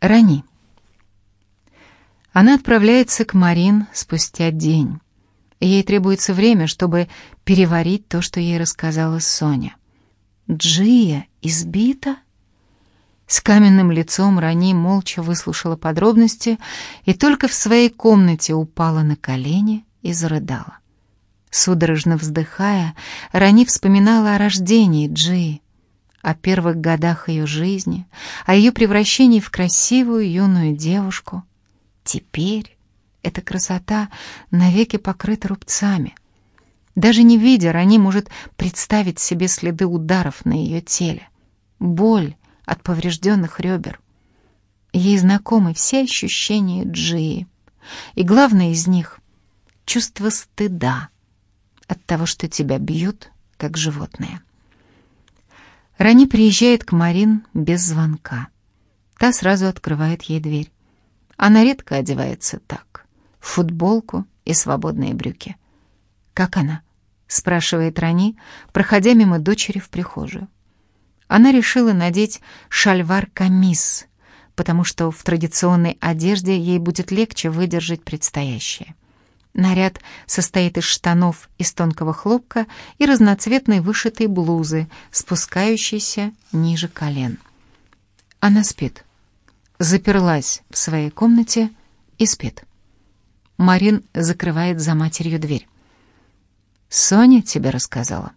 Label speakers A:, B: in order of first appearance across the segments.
A: Рани. Она отправляется к Марин спустя день. Ей требуется время, чтобы переварить то, что ей рассказала Соня. Джия избита? С каменным лицом Рани молча выслушала подробности и только в своей комнате упала на колени и зарыдала. Судорожно вздыхая, Рани вспоминала о рождении Джии, о первых годах ее жизни, о ее превращении в красивую юную девушку. Теперь эта красота навеки покрыта рубцами. Даже не видя, Рани может представить себе следы ударов на ее теле, боль от поврежденных ребер. Ей знакомы все ощущения Джии, и главное из них — чувство стыда от того, что тебя бьют, как животное. Рани приезжает к Марин без звонка. Та сразу открывает ей дверь. Она редко одевается так. Футболку и свободные брюки. «Как она?» — спрашивает Рани, проходя мимо дочери в прихожую. Она решила надеть шальвар-камис, потому что в традиционной одежде ей будет легче выдержать предстоящее. Наряд состоит из штанов из тонкого хлопка и разноцветной вышитой блузы, спускающейся ниже колен. Она спит. Заперлась в своей комнате и спит. Марин закрывает за матерью дверь. «Соня тебе рассказала?»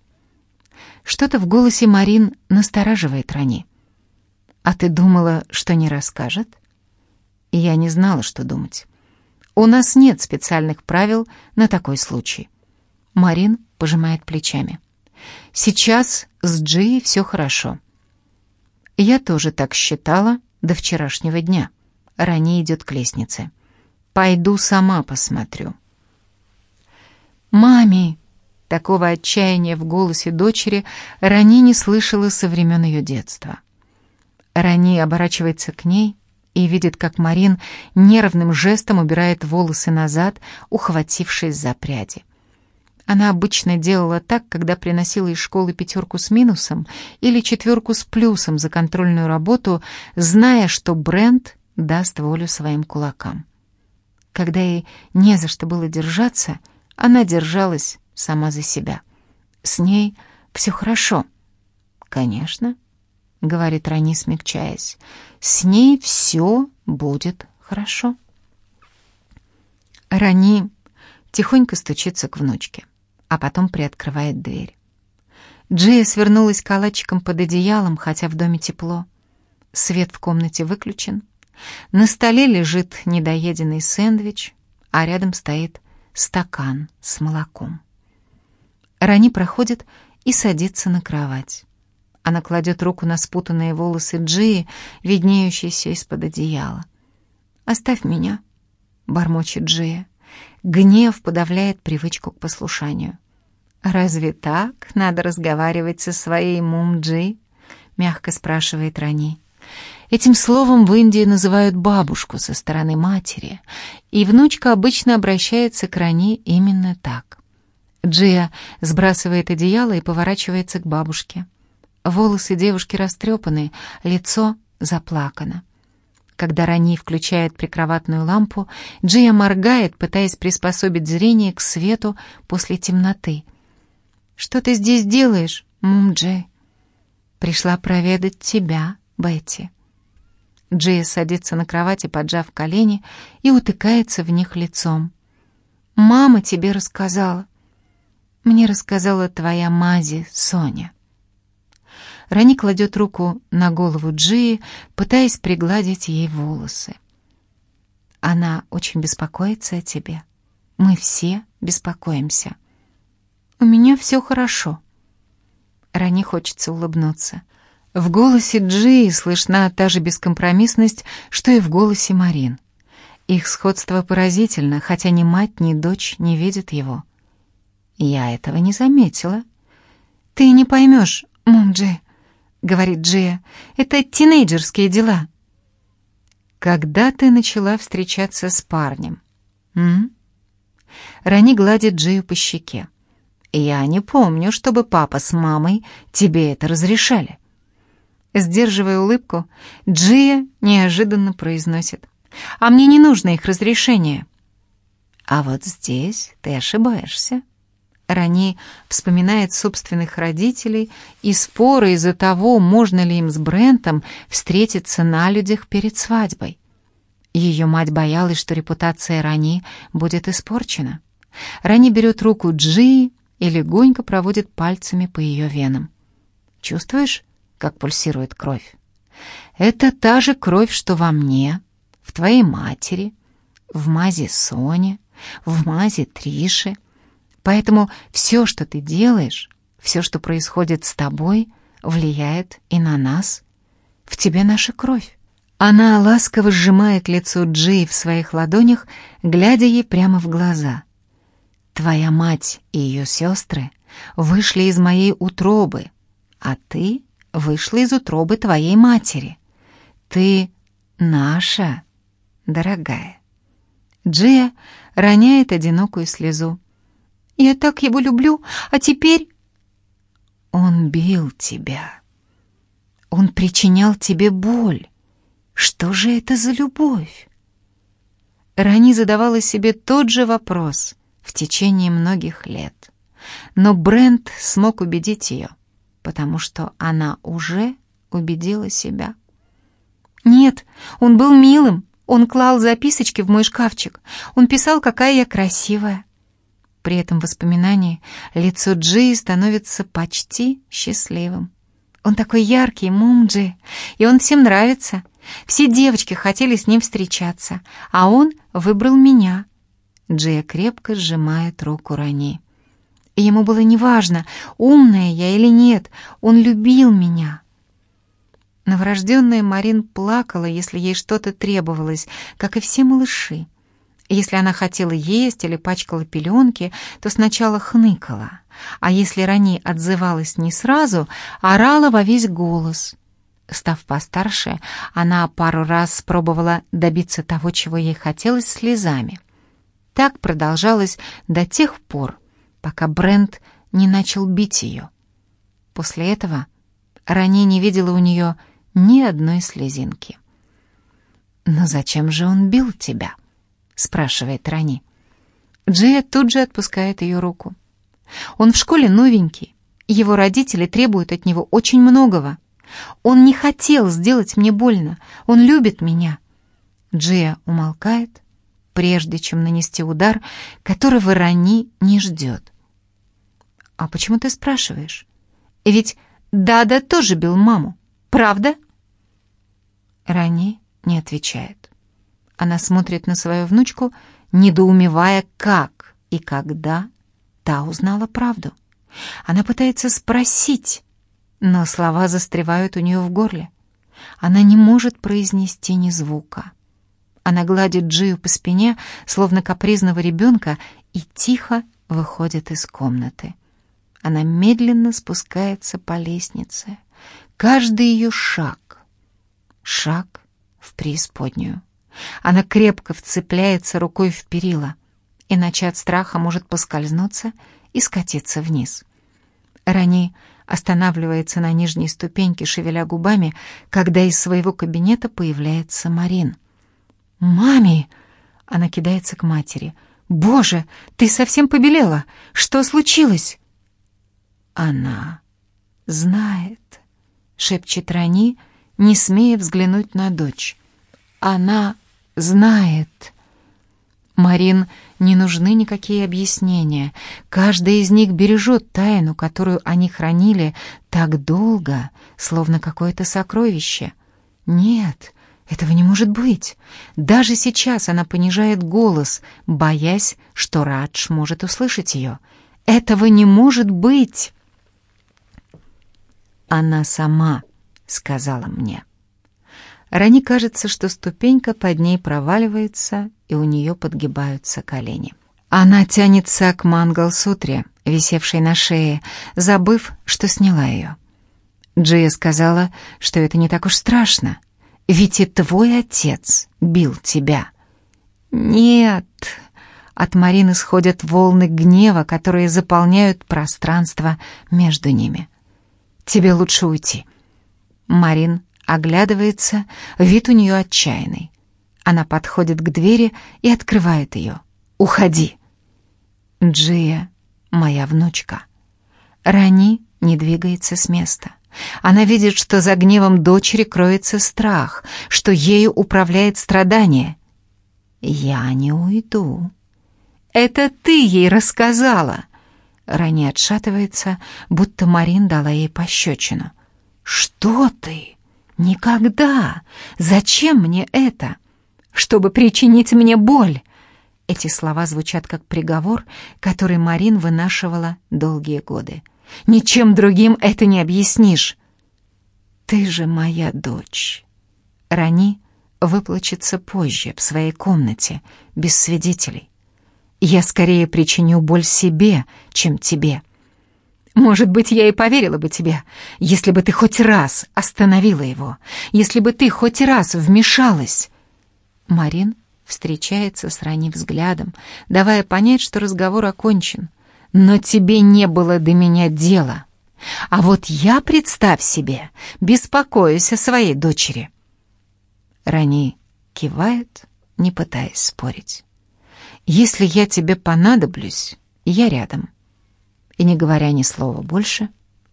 A: Что-то в голосе Марин настораживает Рани. «А ты думала, что не расскажет?» Я не знала, что думать. У нас нет специальных правил на такой случай. Марин пожимает плечами. Сейчас с Джи все хорошо. Я тоже так считала до вчерашнего дня. Рани идет к лестнице. Пойду сама посмотрю. «Мами!» Такого отчаяния в голосе дочери Рани не слышала со времен ее детства. Рани оборачивается к ней и видит, как Марин нервным жестом убирает волосы назад, ухватившись за пряди. Она обычно делала так, когда приносила из школы пятерку с минусом или четверку с плюсом за контрольную работу, зная, что Брент даст волю своим кулакам. Когда ей не за что было держаться, она держалась сама за себя. С ней все хорошо. Конечно, — говорит Рани, смягчаясь. «С ней все будет хорошо». Рани тихонько стучится к внучке, а потом приоткрывает дверь. Джия свернулась калачиком под одеялом, хотя в доме тепло. Свет в комнате выключен. На столе лежит недоеденный сэндвич, а рядом стоит стакан с молоком. Рани проходит и садится на кровать. Она кладет руку на спутанные волосы Джии, виднеющиеся из-под одеяла. «Оставь меня», — бормочет Джия. Гнев подавляет привычку к послушанию. «Разве так надо разговаривать со своей мум-джи?» — мягко спрашивает Рани. Этим словом в Индии называют бабушку со стороны матери, и внучка обычно обращается к Рани именно так. Джия сбрасывает одеяло и поворачивается к бабушке. Волосы девушки растрепаны, лицо заплакано. Когда Рани включает прикроватную лампу, Джия моргает, пытаясь приспособить зрение к свету после темноты. «Что ты здесь делаешь, Мум-Джей?» «Пришла проведать тебя, Бетти». Джия садится на кровати, поджав колени, и утыкается в них лицом. «Мама тебе рассказала». «Мне рассказала твоя Мази, Соня». Рани кладет руку на голову Джии, пытаясь пригладить ей волосы. Она очень беспокоится о тебе. Мы все беспокоимся. У меня все хорошо. Рани хочется улыбнуться. В голосе Джии слышна та же бескомпромиссность, что и в голосе Марин. Их сходство поразительно, хотя ни мать, ни дочь не видят его. Я этого не заметила. Ты не поймешь, Мумджи, — говорит Джия. «Это тинейджерские дела». «Когда ты начала встречаться с парнем?» М? Рани гладит Джию по щеке. «Я не помню, чтобы папа с мамой тебе это разрешали». Сдерживая улыбку, Джия неожиданно произносит. «А мне не нужно их разрешение». «А вот здесь ты ошибаешься». Рани вспоминает собственных родителей и споры из-за того, можно ли им с Брентом встретиться на людях перед свадьбой. Ее мать боялась, что репутация Рани будет испорчена. Рани берет руку Джи и легонько проводит пальцами по ее венам. «Чувствуешь, как пульсирует кровь? Это та же кровь, что во мне, в твоей матери, в мазе Соне, в мазе Триши. Поэтому все, что ты делаешь, все, что происходит с тобой, влияет и на нас. В тебе наша кровь. Она ласково сжимает лицо Джи в своих ладонях, глядя ей прямо в глаза. «Твоя мать и ее сестры вышли из моей утробы, а ты вышла из утробы твоей матери. Ты наша, дорогая». Джия роняет одинокую слезу. «Я так его люблю, а теперь...» «Он бил тебя. Он причинял тебе боль. Что же это за любовь? Рани задавала себе тот же вопрос в течение многих лет. Но Брент смог убедить ее, потому что она уже убедила себя. Нет, он был милым. Он клал записочки в мой шкафчик. Он писал, какая я красивая. При этом воспоминании лицо Джи становится почти счастливым. Он такой яркий, Мумджи, и он всем нравится. Все девочки хотели с ним встречаться, а он выбрал меня. Джия крепко сжимает руку Рани. Ему было неважно, умная я или нет, он любил меня. Новорожденная Марин плакала, если ей что-то требовалось, как и все малыши. Если она хотела есть или пачкала пеленки, то сначала хныкала, а если Рани отзывалась не сразу, орала во весь голос. Став постарше, она пару раз пробовала добиться того, чего ей хотелось, слезами. Так продолжалось до тех пор, пока Брент не начал бить ее. После этого Рани не видела у нее ни одной слезинки. «Но зачем же он бил тебя?» — спрашивает Рани. Джия тут же отпускает ее руку. «Он в школе новенький, его родители требуют от него очень многого. Он не хотел сделать мне больно. Он любит меня. Джия умолкает, прежде чем нанести удар, которого Рани не ждет. «А почему ты спрашиваешь? Ведь Дада тоже бил маму, правда?» Рани не отвечает. Она смотрит на свою внучку, недоумевая, как и когда та узнала правду. Она пытается спросить, но слова застревают у нее в горле. Она не может произнести ни звука. Она гладит Джию по спине, словно капризного ребенка, и тихо выходит из комнаты. Она медленно спускается по лестнице. Каждый ее шаг — шаг в преисподнюю. Она крепко вцепляется рукой в перила, иначе от страха может поскользнуться и скатиться вниз. Рани останавливается на нижней ступеньке, шевеля губами, когда из своего кабинета появляется Марин. «Мами!» — она кидается к матери. «Боже, ты совсем побелела! Что случилось?» «Она знает», — шепчет Рани, не смея взглянуть на дочь. «Она знает». Марин не нужны никакие объяснения. Каждый из них бережет тайну, которую они хранили так долго, словно какое-то сокровище. Нет, этого не может быть. Даже сейчас она понижает голос, боясь, что Радж может услышать ее. Этого не может быть. Она сама сказала мне. Рани кажется, что ступенька под ней проваливается, и у нее подгибаются колени. Она тянется к мангал-сутре, висевшей на шее, забыв, что сняла ее. Джия сказала, что это не так уж страшно, ведь и твой отец бил тебя. Нет, от Марины сходят волны гнева, которые заполняют пространство между ними. Тебе лучше уйти. Марин оглядывается, вид у нее отчаянный. Она подходит к двери и открывает ее. «Уходи!» Джия, моя внучка. Рани не двигается с места. Она видит, что за гневом дочери кроется страх, что ею управляет страдание. «Я не уйду». «Это ты ей рассказала!» Рани отшатывается, будто Марин дала ей пощечину. «Что ты? Никогда! Зачем мне это? Чтобы причинить мне боль!» Эти слова звучат как приговор, который Марин вынашивала долгие годы. «Ничем другим это не объяснишь!» «Ты же моя дочь!» Рани выплачется позже, в своей комнате, без свидетелей. Я скорее причиню боль себе, чем тебе. Может быть, я и поверила бы тебе, если бы ты хоть раз остановила его, если бы ты хоть раз вмешалась. Марин встречается с ранним взглядом, давая понять, что разговор окончен. Но тебе не было до меня дела. А вот я, представь себе, беспокоюсь о своей дочери. Рани кивает, не пытаясь спорить. Если я тебе понадоблюсь, я рядом. И, не говоря ни слова больше,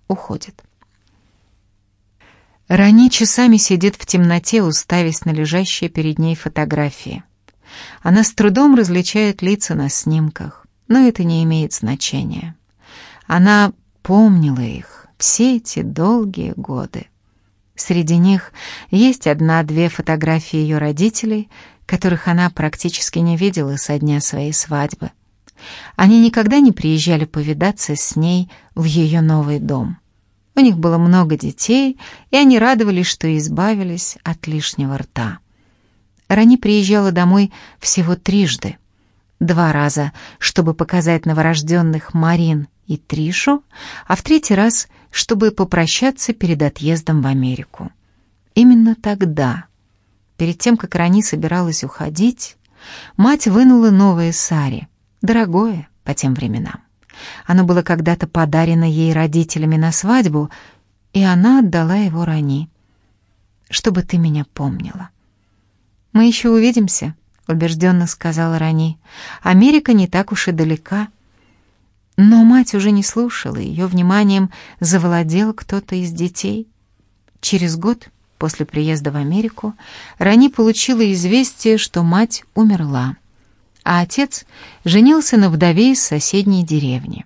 A: уходит. Рани часами сидит в темноте, уставясь на лежащие перед ней фотографии. Она с трудом различает лица на снимках, но это не имеет значения. Она помнила их все эти долгие годы. Среди них есть одна-две фотографии ее родителей, которых она практически не видела со дня своей свадьбы. Они никогда не приезжали повидаться с ней в ее новый дом. У них было много детей, и они радовались, что избавились от лишнего рта. Рани приезжала домой всего трижды. Два раза, чтобы показать новорожденных Марин и Тришу, а в третий раз, чтобы попрощаться перед отъездом в Америку. Именно тогда Перед тем, как Рани собиралась уходить, мать вынула новое сари, дорогое по тем временам. Оно было когда-то подарено ей родителями на свадьбу, и она отдала его Рани. «Чтобы ты меня помнила». «Мы еще увидимся», — убежденно сказала Рани. «Америка не так уж и далека». Но мать уже не слушала, ее вниманием завладел кто-то из детей. Через год После приезда в Америку Рани получила известие, что мать умерла, а отец женился на вдове из соседней деревни.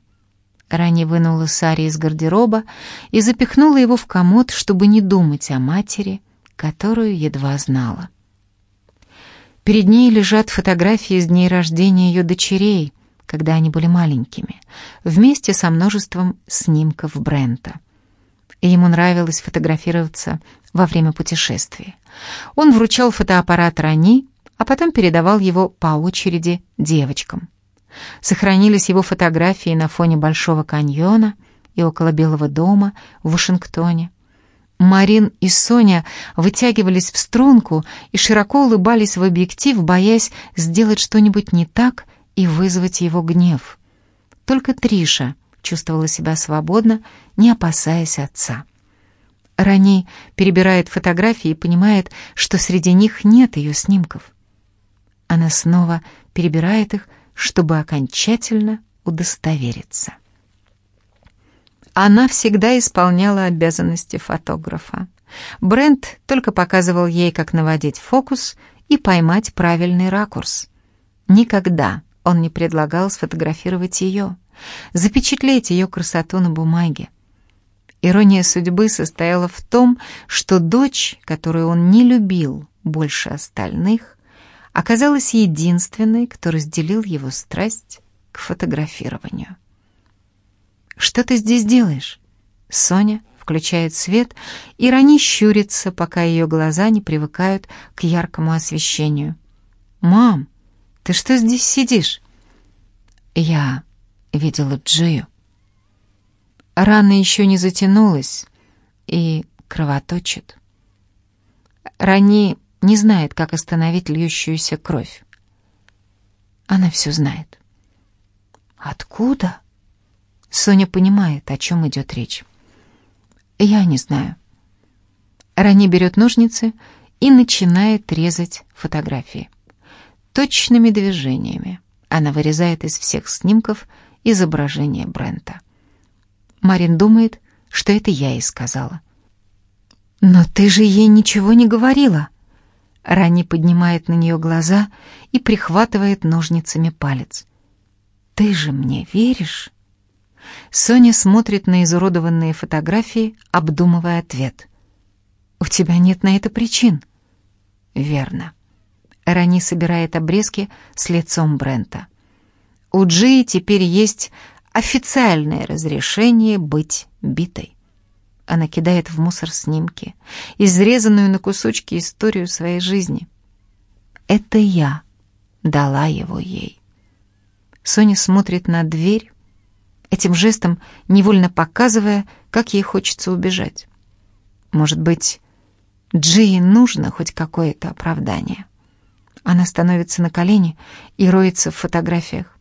A: Рани вынула Сари из гардероба и запихнула его в комод, чтобы не думать о матери, которую едва знала. Перед ней лежат фотографии с дней рождения ее дочерей, когда они были маленькими, вместе со множеством снимков Брента и ему нравилось фотографироваться во время путешествий. Он вручал фотоаппарат Рани, а потом передавал его по очереди девочкам. Сохранились его фотографии на фоне Большого каньона и около Белого дома в Вашингтоне. Марин и Соня вытягивались в струнку и широко улыбались в объектив, боясь сделать что-нибудь не так и вызвать его гнев. Только Триша чувствовала себя свободно, не опасаясь отца. Рани перебирает фотографии и понимает, что среди них нет ее снимков. Она снова перебирает их, чтобы окончательно удостовериться. Она всегда исполняла обязанности фотографа. Брент только показывал ей, как наводить фокус и поймать правильный ракурс. Никогда он не предлагал сфотографировать ее запечатлеть ее красоту на бумаге. Ирония судьбы состояла в том, что дочь, которую он не любил больше остальных, оказалась единственной, кто разделил его страсть к фотографированию. «Что ты здесь делаешь?» Соня включает свет, и Рани щурится, пока ее глаза не привыкают к яркому освещению. «Мам, ты что здесь сидишь?» «Я видела Джию. Рана еще не затянулась и кровоточит. Рани не знает, как остановить льющуюся кровь. Она все знает. Откуда? Соня понимает, о чем идет речь. Я не знаю. Рани берет ножницы и начинает резать фотографии. Точными движениями она вырезает из всех снимков изображение Брента. Марин думает, что это я ей сказала. «Но ты же ей ничего не говорила!» Рани поднимает на нее глаза и прихватывает ножницами палец. «Ты же мне веришь?» Соня смотрит на изуродованные фотографии, обдумывая ответ. «У тебя нет на это причин». «Верно». Рани собирает обрезки с лицом Брента. У Джи теперь есть официальное разрешение быть битой. Она кидает в мусор снимки, изрезанную на кусочки историю своей жизни. Это я дала его ей. Соня смотрит на дверь, этим жестом невольно показывая, как ей хочется убежать. Может быть, Джи нужно хоть какое-то оправдание. Она становится на колени и роется в фотографиях.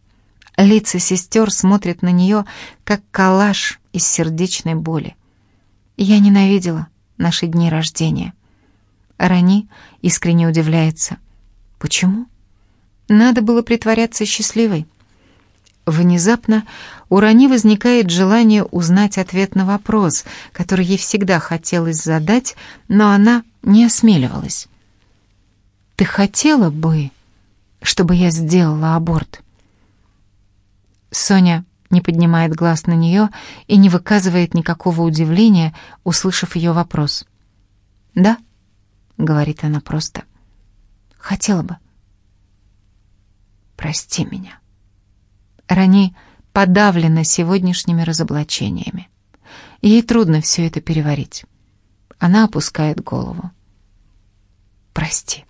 A: Лица сестер смотрят на нее, как коллаж из сердечной боли. Я ненавидела наши дни рождения. Рани искренне удивляется. Почему? Надо было притворяться счастливой. Внезапно у Рани возникает желание узнать ответ на вопрос, который ей всегда хотелось задать, но она не осмеливалась. «Ты хотела бы, чтобы я сделала аборт?» Соня не поднимает глаз на нее и не выказывает никакого удивления, услышав ее вопрос. «Да», — говорит она просто, — «хотела бы». «Прости меня». Рани подавлена сегодняшними разоблачениями. Ей трудно все это переварить. Она опускает голову. «Прости».